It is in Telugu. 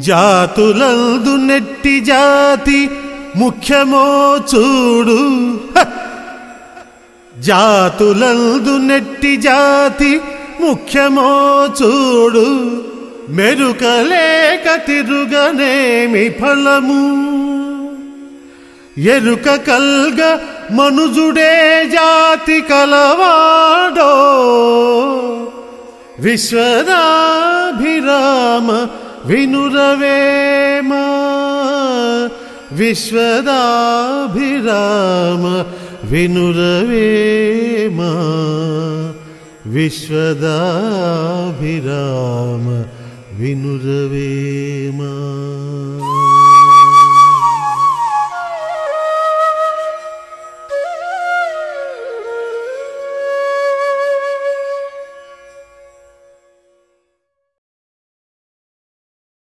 జాతులందు నెట్టి జాతి ముఖ్యమో చూడు. జాతులందు నెట్టి జాతి ముఖ్యమో చూడు. మెరుకలేక తిరుగనేమి ఫలము? ఎరుక కల్గ మనుజుడే జాతి కలవాడో విశ్వదాభిరామ వినురవేమ విశ్వదాభిరామ వినురవేమ విశ్వదాభిరామ వినురవేమ